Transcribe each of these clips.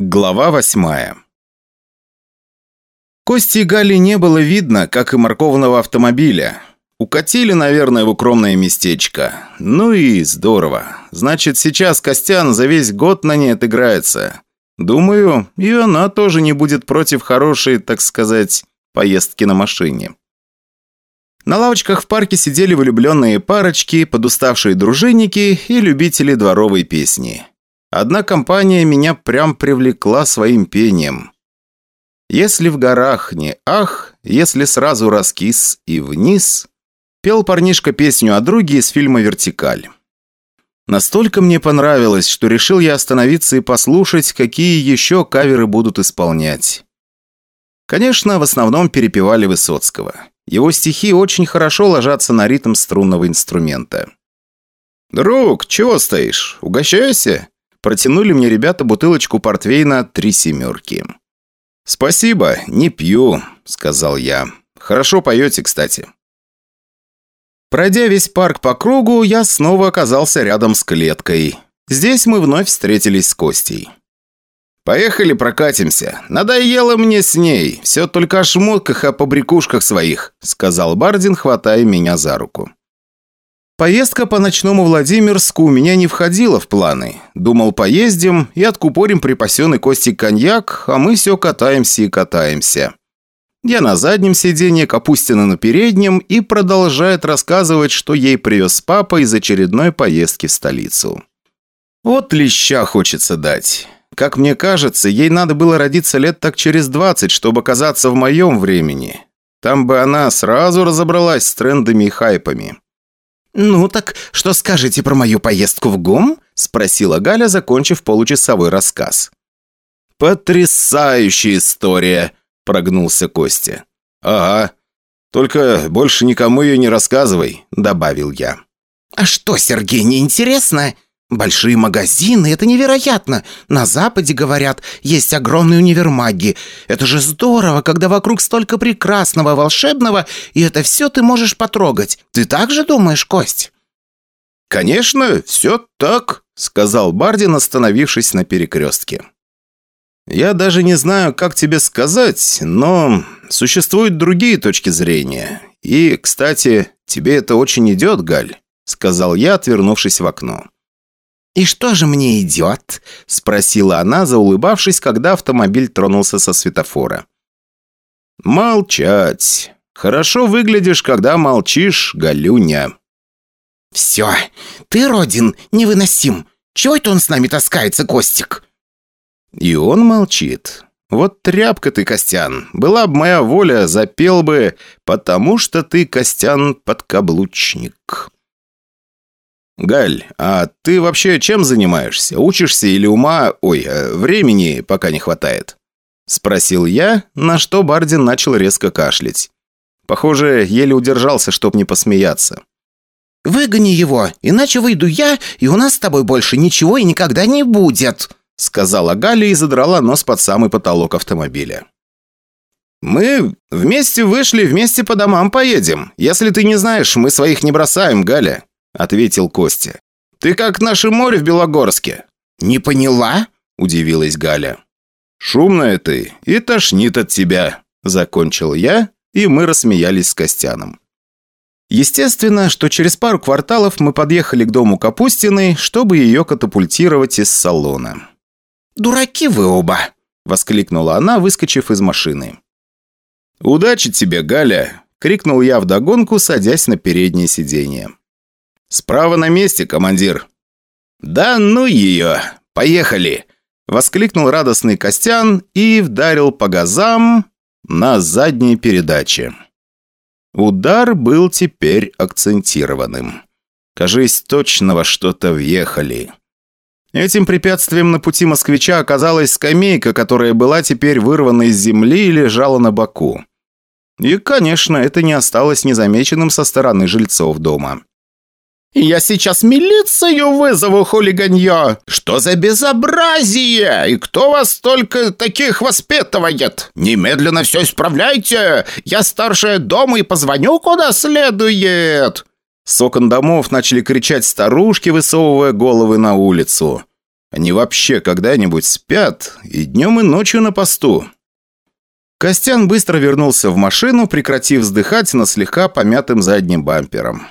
Глава восьмая Кости Гали не было видно, как и моркованного автомобиля. Укатили, наверное, в укромное местечко. Ну и здорово. Значит, сейчас Костян за весь год на ней отыграется. Думаю, и она тоже не будет против хорошей, так сказать, поездки на машине. На лавочках в парке сидели влюбленные парочки, подуставшие дружинники и любители дворовой песни. Одна компания меня прям привлекла своим пением. Если в горах не ах, если сразу раскис и вниз, пел парнишка песню о друге из фильма «Вертикаль». Настолько мне понравилось, что решил я остановиться и послушать, какие еще каверы будут исполнять. Конечно, в основном перепевали Высоцкого. Его стихи очень хорошо ложатся на ритм струнного инструмента. «Друг, чего стоишь? Угощайся?» Протянули мне ребята бутылочку портвейна «Три семерки». «Спасибо, не пью», — сказал я. «Хорошо поете, кстати». Пройдя весь парк по кругу, я снова оказался рядом с клеткой. Здесь мы вновь встретились с Костей. «Поехали прокатимся. Надоело мне с ней. Все только о шмотках, о побрякушках своих», сказал Бардин, хватая меня за руку. Поездка по ночному Владимирску у меня не входила в планы. Думал, поездим и откупорим припасенный Костей коньяк, а мы все катаемся и катаемся. Я на заднем сиденье, Капустина на переднем и продолжает рассказывать, что ей привез папа из очередной поездки в столицу. Вот леща хочется дать. Как мне кажется, ей надо было родиться лет так через 20, чтобы оказаться в моем времени. Там бы она сразу разобралась с трендами и хайпами. «Ну так что скажете про мою поездку в ГУМ?» – спросила Галя, закончив получасовой рассказ. «Потрясающая история!» – прогнулся Костя. «Ага. Только больше никому ее не рассказывай», – добавил я. «А что, Сергей, не интересно?» Большие магазины – это невероятно. На Западе, говорят, есть огромные универмаги. Это же здорово, когда вокруг столько прекрасного, волшебного, и это все ты можешь потрогать. Ты так же думаешь, Кость?» «Конечно, все так», – сказал Бардин, остановившись на перекрестке. «Я даже не знаю, как тебе сказать, но существуют другие точки зрения. И, кстати, тебе это очень идет, Галь», – сказал я, отвернувшись в окно. «И что же мне идет?» – спросила она, заулыбавшись, когда автомобиль тронулся со светофора. «Молчать. Хорошо выглядишь, когда молчишь, Галюня». «Все, ты, Родин, невыносим. Чего это он с нами таскается, Костик?» И он молчит. «Вот тряпка ты, Костян. Была бы моя воля, запел бы, потому что ты, Костян, подкаблучник». «Галь, а ты вообще чем занимаешься? Учишься или ума... Ой, э, времени пока не хватает?» Спросил я, на что Бардин начал резко кашлять. Похоже, еле удержался, чтоб не посмеяться. «Выгони его, иначе выйду я, и у нас с тобой больше ничего и никогда не будет», сказала Галя и задрала нос под самый потолок автомобиля. «Мы вместе вышли, вместе по домам поедем. Если ты не знаешь, мы своих не бросаем, Галя ответил Костя. «Ты как наше море в Белогорске». «Не поняла?» – удивилась Галя. «Шумная ты и тошнит от тебя», – закончил я, и мы рассмеялись с Костяном. Естественно, что через пару кварталов мы подъехали к дому Капустиной, чтобы ее катапультировать из салона. «Дураки вы оба!» – воскликнула она, выскочив из машины. «Удачи тебе, Галя!» – крикнул я вдогонку, садясь на переднее сиденье. «Справа на месте, командир». «Да ну ее! Поехали!» Воскликнул радостный Костян и вдарил по газам на задней передаче. Удар был теперь акцентированным. Кажись, точно во что-то въехали. Этим препятствием на пути москвича оказалась скамейка, которая была теперь вырвана из земли и лежала на боку. И, конечно, это не осталось незамеченным со стороны жильцов дома. «Я сейчас милицию вызову, хулиганье! Что за безобразие? И кто вас только таких воспитывает? Немедленно все исправляйте! Я старшая дома и позвоню куда следует!» С окон домов начали кричать старушки, высовывая головы на улицу. Они вообще когда-нибудь спят и днем и ночью на посту?» Костян быстро вернулся в машину, прекратив вздыхать на слегка помятым задним бампером.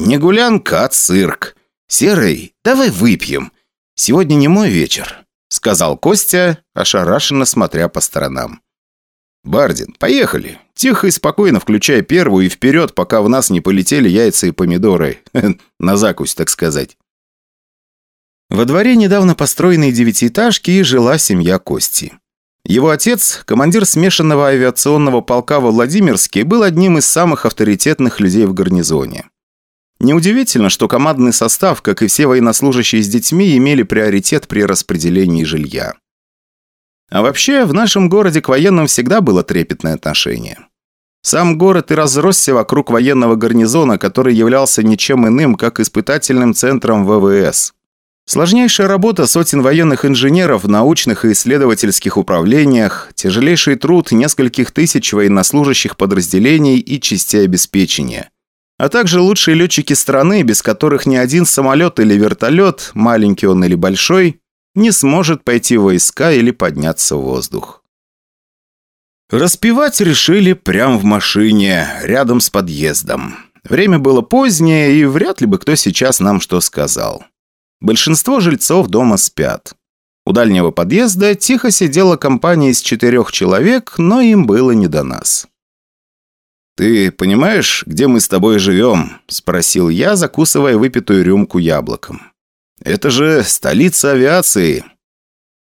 «Не гулянка, а цирк. Серый, давай выпьем. Сегодня не мой вечер», — сказал Костя, ошарашенно смотря по сторонам. «Бардин, поехали. Тихо и спокойно включай первую и вперед, пока в нас не полетели яйца и помидоры. На закусь, так сказать». Во дворе недавно построенной девятиэтажки жила семья Кости. Его отец, командир смешанного авиационного полка во Владимирске, был одним из самых авторитетных людей в гарнизоне. Неудивительно, что командный состав, как и все военнослужащие с детьми, имели приоритет при распределении жилья. А вообще, в нашем городе к военным всегда было трепетное отношение. Сам город и разросся вокруг военного гарнизона, который являлся ничем иным, как испытательным центром ВВС. Сложнейшая работа сотен военных инженеров в научных и исследовательских управлениях, тяжелейший труд нескольких тысяч военнослужащих подразделений и частей обеспечения. А также лучшие летчики страны, без которых ни один самолет или вертолет, маленький он или большой, не сможет пойти в войска или подняться в воздух. Распевать решили прямо в машине, рядом с подъездом. Время было позднее, и вряд ли бы кто сейчас нам что сказал. Большинство жильцов дома спят. У дальнего подъезда тихо сидела компания из четырех человек, но им было не до нас. «Ты понимаешь, где мы с тобой живем?» – спросил я, закусывая выпитую рюмку яблоком. «Это же столица авиации».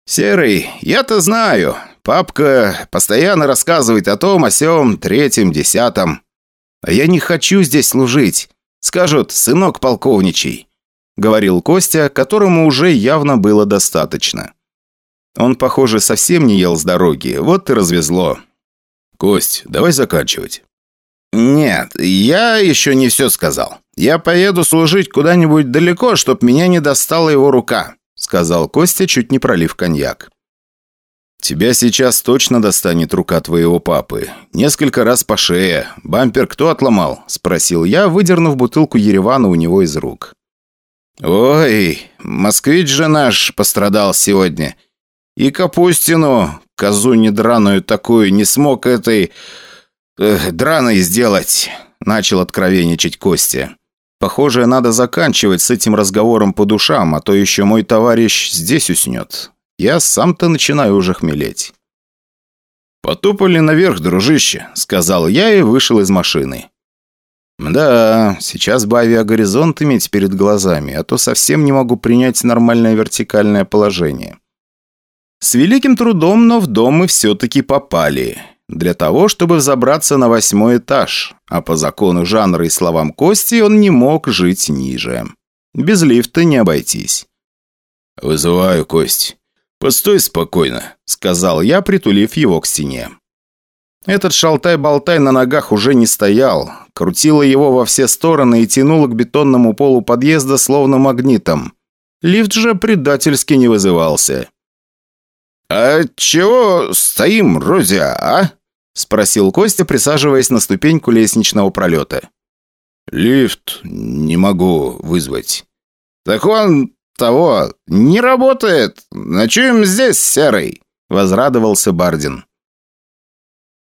«Серый, я-то знаю. Папка постоянно рассказывает о том, о сём, третьем, десятом. А я не хочу здесь служить. Скажут, сынок полковничий говорил Костя, которому уже явно было достаточно. Он, похоже, совсем не ел с дороги, вот и развезло. «Кость, давай заканчивать». «Нет, я еще не все сказал. Я поеду служить куда-нибудь далеко, чтоб меня не достала его рука», сказал Костя, чуть не пролив коньяк. «Тебя сейчас точно достанет рука твоего папы. Несколько раз по шее. Бампер кто отломал?» – спросил я, выдернув бутылку Еревана у него из рук. «Ой, москвич же наш пострадал сегодня. И Капустину, козу недраную такую, не смог этой... Э, драной сделать», — начал откровенничать Костя. «Похоже, надо заканчивать с этим разговором по душам, а то еще мой товарищ здесь уснет. Я сам-то начинаю уже хмелеть». «Потопали наверх, дружище», — сказал я и вышел из машины. Да, сейчас бы авиагоризонт иметь перед глазами, а то совсем не могу принять нормальное вертикальное положение. С великим трудом, но в дом мы все-таки попали. Для того, чтобы взобраться на восьмой этаж. А по закону жанра и словам Кости он не мог жить ниже. Без лифта не обойтись. «Вызываю, Кость. Постой спокойно», — сказал я, притулив его к стене. Этот шалтай-болтай на ногах уже не стоял, крутило его во все стороны и тянуло к бетонному полу подъезда словно магнитом. Лифт же предательски не вызывался. «А чего стоим, Розя, а?» – спросил Костя, присаживаясь на ступеньку лестничного пролета. «Лифт не могу вызвать». «Так он того не работает. Ночуем здесь, Серый», – возрадовался Бардин.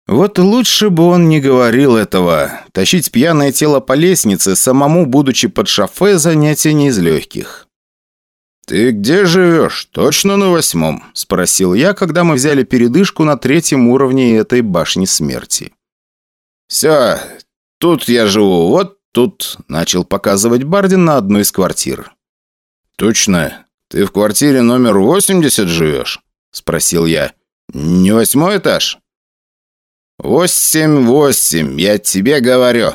Вот лучше бы он не говорил этого. Тащить пьяное тело по лестнице, самому будучи под шофе, занятие не из легких. «Ты где живешь? Точно на восьмом?» – спросил я, когда мы взяли передышку на третьем уровне этой башни смерти. «Все, тут я живу, вот тут», – начал показывать Бардин на одну из квартир. «Точно? Ты в квартире номер 80 живешь?» – спросил я. «Не восьмой этаж?» «Восемь-восемь, я тебе говорю».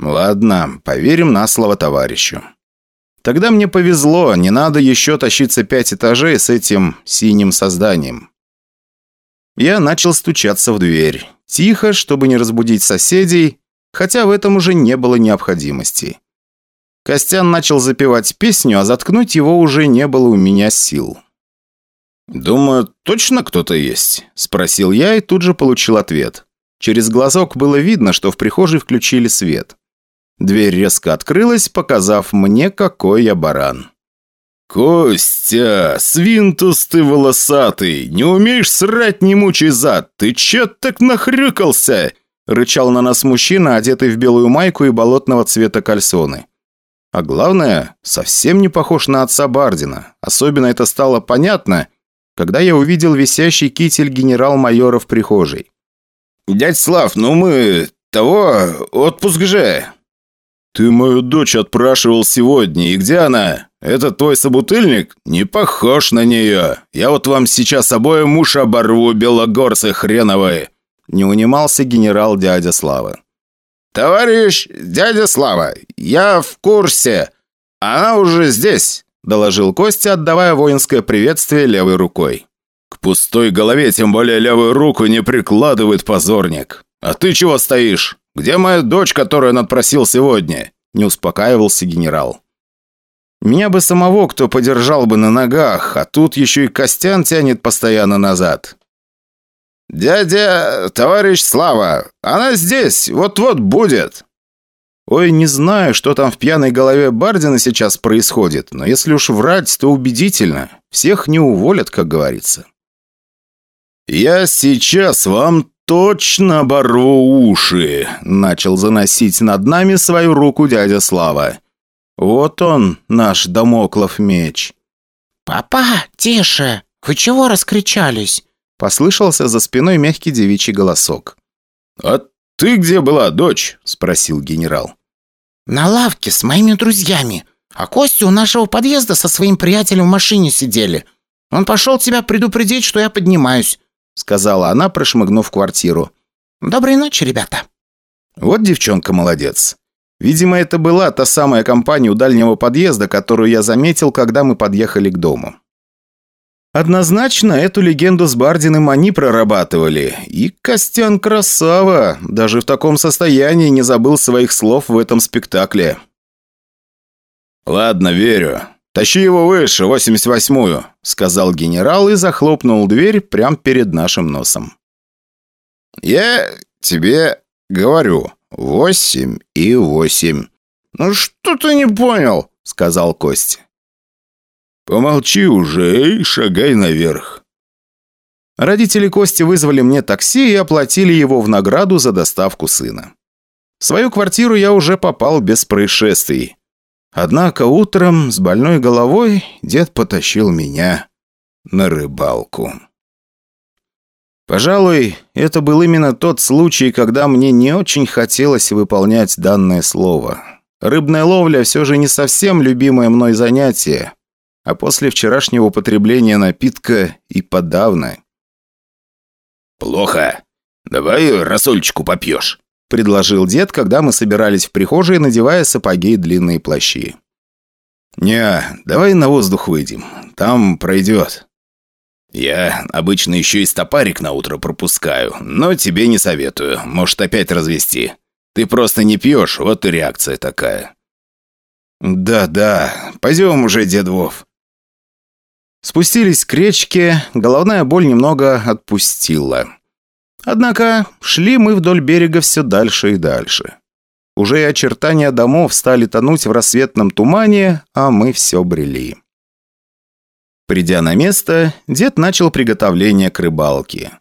«Ладно, поверим на слово товарищу. Тогда мне повезло, не надо еще тащиться пять этажей с этим синим созданием». Я начал стучаться в дверь. Тихо, чтобы не разбудить соседей, хотя в этом уже не было необходимости. Костян начал запевать песню, а заткнуть его уже не было у меня сил. «Думаю, точно кто-то есть?» – спросил я и тут же получил ответ. Через глазок было видно, что в прихожей включили свет. Дверь резко открылась, показав мне, какой я баран. «Костя, свинтус ты волосатый! Не умеешь срать, не мучай зад! Ты че так нахрюкался?» Рычал на нас мужчина, одетый в белую майку и болотного цвета кальсоны. А главное, совсем не похож на отца Бардина. Особенно это стало понятно, когда я увидел висящий китель генерал-майора в прихожей. «Дядь Слав, ну мы... того... отпуск же!» «Ты мою дочь отпрашивал сегодня, и где она? Это твой собутыльник? Не похож на нее. Я вот вам сейчас обоим уши оборву, белогорцы хреновые!» Не унимался генерал дядя Слава. «Товарищ дядя Слава, я в курсе. Она уже здесь», – доложил Костя, отдавая воинское приветствие левой рукой. «К пустой голове, тем более левую руку, не прикладывает позорник. А ты чего стоишь? Где моя дочь, которую он отпросил сегодня?» – не успокаивался генерал. «Меня бы самого кто подержал бы на ногах, а тут еще и Костян тянет постоянно назад. «Дядя, товарищ Слава, она здесь, вот-вот будет!» Ой, не знаю, что там в пьяной голове Бардина сейчас происходит, но если уж врать, то убедительно. Всех не уволят, как говорится. «Я сейчас вам точно оборву уши!» Начал заносить над нами свою руку дядя Слава. «Вот он, наш домоклов меч». «Папа, тише! Вы чего раскричались?» Послышался за спиной мягкий девичий голосок. «А ты где была, дочь?» – спросил генерал. «На лавке с моими друзьями. А Костя у нашего подъезда со своим приятелем в машине сидели. Он пошел тебя предупредить, что я поднимаюсь», – сказала она, прошмыгнув в квартиру. «Доброй ночи, ребята». Вот девчонка молодец. Видимо, это была та самая компания у дальнего подъезда, которую я заметил, когда мы подъехали к дому. Однозначно, эту легенду с Бардиным они прорабатывали. И Костян красава, даже в таком состоянии не забыл своих слов в этом спектакле. «Ладно, верю. Тащи его выше, 88-ю», — сказал генерал и захлопнул дверь прямо перед нашим носом. «Я тебе говорю, восемь и восемь». «Ну что ты не понял?» — сказал Костя. «Помолчи уже и шагай наверх». Родители Кости вызвали мне такси и оплатили его в награду за доставку сына. В свою квартиру я уже попал без происшествий. Однако утром с больной головой дед потащил меня на рыбалку. Пожалуй, это был именно тот случай, когда мне не очень хотелось выполнять данное слово. Рыбная ловля все же не совсем любимое мной занятие а после вчерашнего употребления напитка и подавно. «Плохо. Давай рассольчику попьешь», – предложил дед, когда мы собирались в прихожей, надевая сапоги и длинные плащи. «Не, давай на воздух выйдем. Там пройдет». «Я обычно еще и стопарик на утро пропускаю, но тебе не советую. Может, опять развести. Ты просто не пьешь, вот и реакция такая». «Да-да, пойдем уже, дед Вов», Спустились к речке, головная боль немного отпустила. Однако шли мы вдоль берега все дальше и дальше. Уже и очертания домов стали тонуть в рассветном тумане, а мы все брели. Придя на место, дед начал приготовление к рыбалке.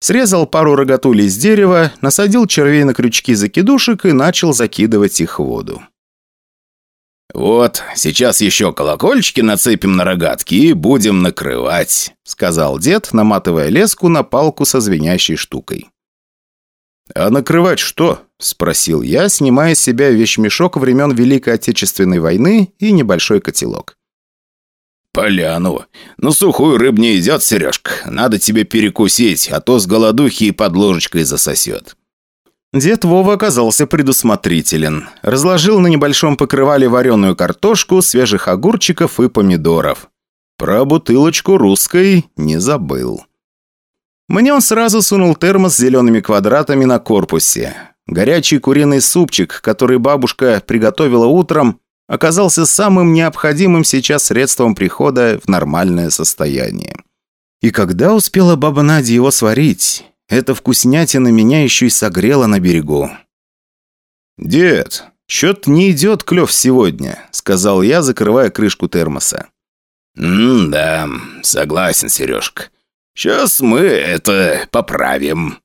Срезал пару рогатулей из дерева, насадил червей на крючки закидушек и начал закидывать их в воду. «Вот, сейчас еще колокольчики нацепим на рогатки и будем накрывать», сказал дед, наматывая леску на палку со звенящей штукой. «А накрывать что?» – спросил я, снимая с себя вещмешок времен Великой Отечественной войны и небольшой котелок. «Поляну. Ну, сухую рыб не идет, Сережка. Надо тебе перекусить, а то с голодухи и под ложечкой засосет». Дед Вова оказался предусмотрителен. Разложил на небольшом покрывале вареную картошку, свежих огурчиков и помидоров. Про бутылочку русской не забыл. Мне он сразу сунул термос с зелеными квадратами на корпусе. Горячий куриный супчик, который бабушка приготовила утром, оказался самым необходимым сейчас средством прихода в нормальное состояние. И когда успела баба Надя его сварить? Эта вкуснятина меня еще и согрела на берегу. «Дед, «Чё-то не идет клев сегодня», — сказал я, закрывая крышку термоса. «М-да, согласен, Сережка. Сейчас мы это поправим».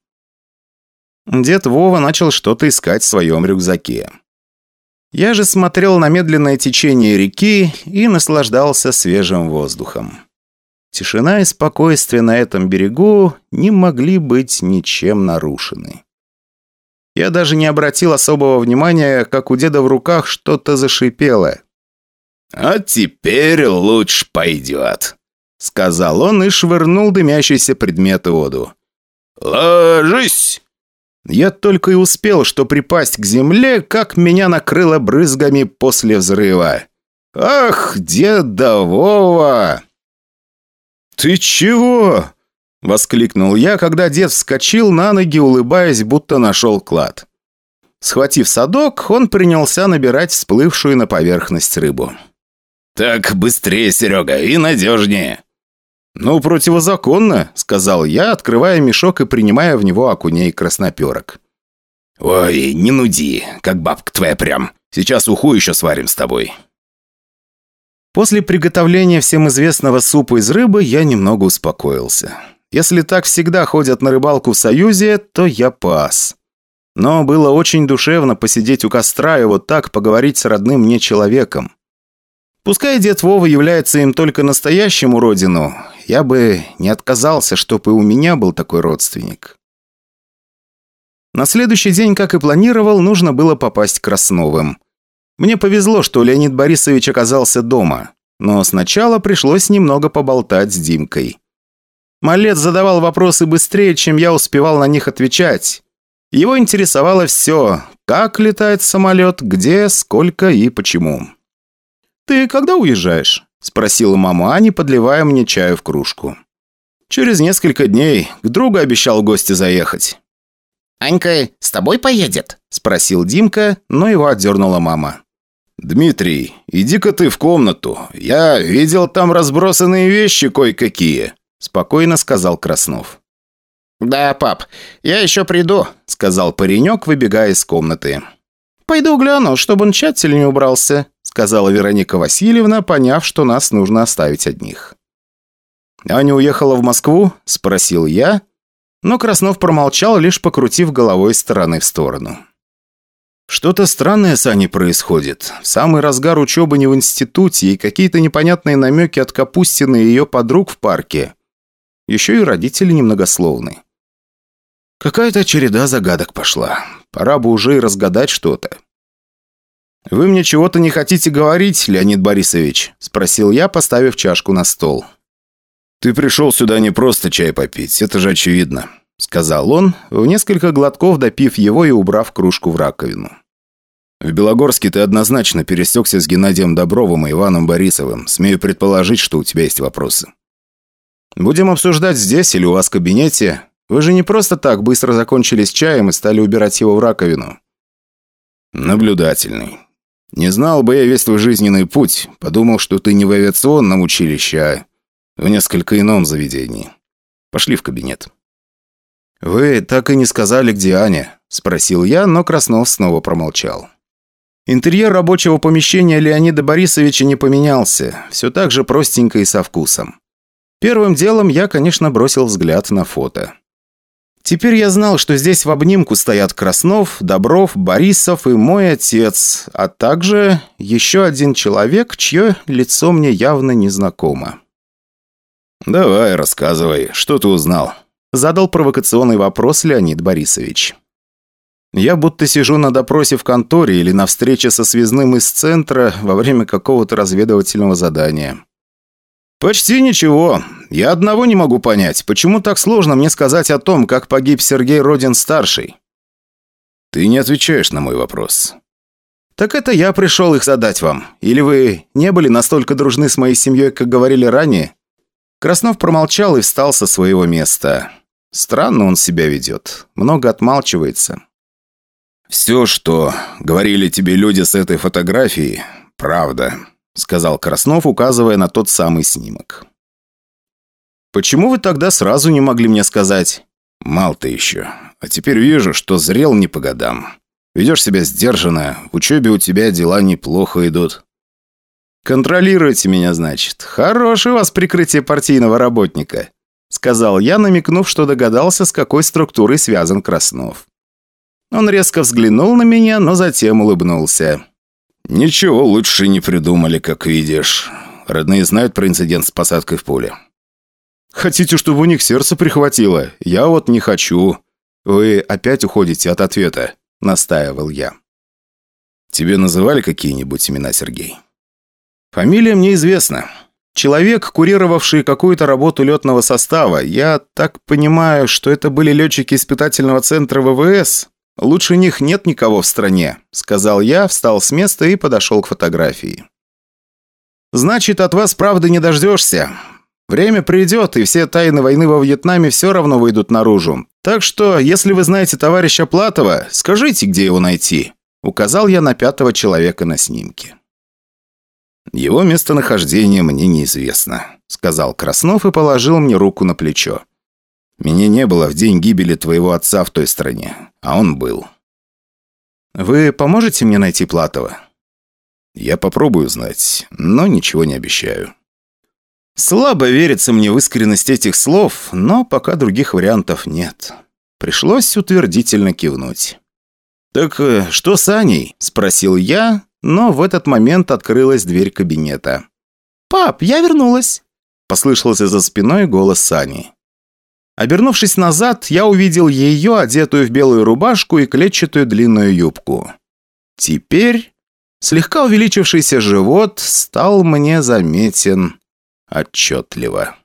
Дед Вова начал что-то искать в своем рюкзаке. Я же смотрел на медленное течение реки и наслаждался свежим воздухом. Тишина и спокойствие на этом берегу не могли быть ничем нарушены. Я даже не обратил особого внимания, как у деда в руках что-то зашипело. «А теперь лучше пойдет», — сказал он и швырнул дымящийся предмет в воду. «Ложись!» Я только и успел, что припасть к земле, как меня накрыло брызгами после взрыва. «Ах, деда Вова!» «Ты чего?» – воскликнул я, когда дед вскочил на ноги, улыбаясь, будто нашел клад. Схватив садок, он принялся набирать всплывшую на поверхность рыбу. «Так быстрее, Серега, и надежнее!» «Ну, противозаконно», — сказал я, открывая мешок и принимая в него окуней красноперок. «Ой, не нуди, как бабка твоя прям. Сейчас уху еще сварим с тобой». После приготовления всем известного супа из рыбы я немного успокоился. Если так всегда ходят на рыбалку в Союзе, то я пас. Но было очень душевно посидеть у костра и вот так поговорить с родным мне человеком. Пускай дед Вова является им только настоящему родину, я бы не отказался, чтобы и у меня был такой родственник. На следующий день, как и планировал, нужно было попасть к Красновым. Мне повезло, что Леонид Борисович оказался дома, но сначала пришлось немного поболтать с Димкой. Малец задавал вопросы быстрее, чем я успевал на них отвечать. Его интересовало все – как летает самолет, где, сколько и почему. «Ты когда уезжаешь?» – спросила мама Ани, подливая мне чаю в кружку. «Через несколько дней. К другу обещал гости заехать». «Анька с тобой поедет?» – спросил Димка, но его отдернула мама. «Дмитрий, иди-ка ты в комнату. Я видел там разбросанные вещи кое-какие», – спокойно сказал Краснов. «Да, пап, я еще приду», – сказал паренек, выбегая из комнаты. «Пойду гляну, чтобы он тщательнее убрался», – сказала Вероника Васильевна, поняв, что нас нужно оставить одних. «Аня уехала в Москву?» – спросил я, но Краснов промолчал, лишь покрутив головой стороны в сторону. Что-то странное с Аней происходит. В самый разгар учебы не в институте и какие-то непонятные намеки от Капустины и ее подруг в парке. Еще и родители немногословны. Какая-то череда загадок пошла. Пора бы уже и разгадать что-то. «Вы мне чего-то не хотите говорить, Леонид Борисович?» – спросил я, поставив чашку на стол. «Ты пришел сюда не просто чай попить, это же очевидно», – сказал он, в несколько глотков допив его и убрав кружку в раковину. «В Белогорске ты однозначно пересекся с Геннадием Добровым и Иваном Борисовым. Смею предположить, что у тебя есть вопросы». «Будем обсуждать здесь или у вас в кабинете. Вы же не просто так быстро закончили с чаем и стали убирать его в раковину». «Наблюдательный. Не знал бы я весь твой жизненный путь. Подумал, что ты не в авиационном училище, а в несколько ином заведении. Пошли в кабинет». «Вы так и не сказали, где Аня?» – спросил я, но Краснов снова промолчал. Интерьер рабочего помещения Леонида Борисовича не поменялся, все так же простенько и со вкусом. Первым делом я, конечно, бросил взгляд на фото. Теперь я знал, что здесь в обнимку стоят Краснов, Добров, Борисов и мой отец, а также еще один человек, чье лицо мне явно незнакомо. «Давай, рассказывай, что ты узнал?» Задал провокационный вопрос Леонид Борисович. Я будто сижу на допросе в конторе или на встрече со связным из центра во время какого-то разведывательного задания. «Почти ничего. Я одного не могу понять, почему так сложно мне сказать о том, как погиб Сергей Родин-старший?» «Ты не отвечаешь на мой вопрос». «Так это я пришел их задать вам. Или вы не были настолько дружны с моей семьей, как говорили ранее?» Краснов промолчал и встал со своего места. Странно он себя ведет. Много отмалчивается. «Все, что говорили тебе люди с этой фотографией, правда», — сказал Краснов, указывая на тот самый снимок. «Почему вы тогда сразу не могли мне сказать?» «Мал ты еще. А теперь вижу, что зрел не по годам. Ведешь себя сдержанно, в учебе у тебя дела неплохо идут». «Контролируйте меня, значит. Хорошее у вас прикрытие партийного работника», сказал я, намекнув, что догадался, с какой структурой связан Краснов. Он резко взглянул на меня, но затем улыбнулся. «Ничего лучше не придумали, как видишь. Родные знают про инцидент с посадкой в поле». «Хотите, чтобы у них сердце прихватило? Я вот не хочу. Вы опять уходите от ответа», – настаивал я. «Тебе называли какие-нибудь имена, Сергей?» «Фамилия мне известна. Человек, курировавший какую-то работу летного состава. Я так понимаю, что это были летчики испытательного центра ВВС. Лучше них нет никого в стране», – сказал я, встал с места и подошел к фотографии. «Значит, от вас правды не дождешься. Время придет, и все тайны войны во Вьетнаме все равно выйдут наружу. Так что, если вы знаете товарища Платова, скажите, где его найти», – указал я на пятого человека на снимке. «Его местонахождение мне неизвестно», — сказал Краснов и положил мне руку на плечо. «Меня не было в день гибели твоего отца в той стране, а он был». «Вы поможете мне найти Платова?» «Я попробую знать, но ничего не обещаю». Слабо верится мне в искренность этих слов, но пока других вариантов нет. Пришлось утвердительно кивнуть. «Так э, что с Аней?» – спросил я, но в этот момент открылась дверь кабинета. «Пап, я вернулась!» – послышался за спиной голос Сани. Обернувшись назад, я увидел ее, одетую в белую рубашку и клетчатую длинную юбку. Теперь слегка увеличившийся живот стал мне заметен отчетливо.